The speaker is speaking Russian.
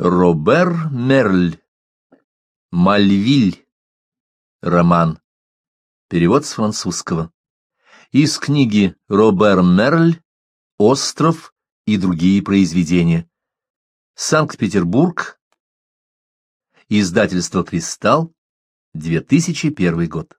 Робер Мерль. Мальвиль. Роман. Перевод с французского. Из книги Робер Мерль «Остров» и другие произведения. Санкт-Петербург. Издательство «Кристалл», 2001 год.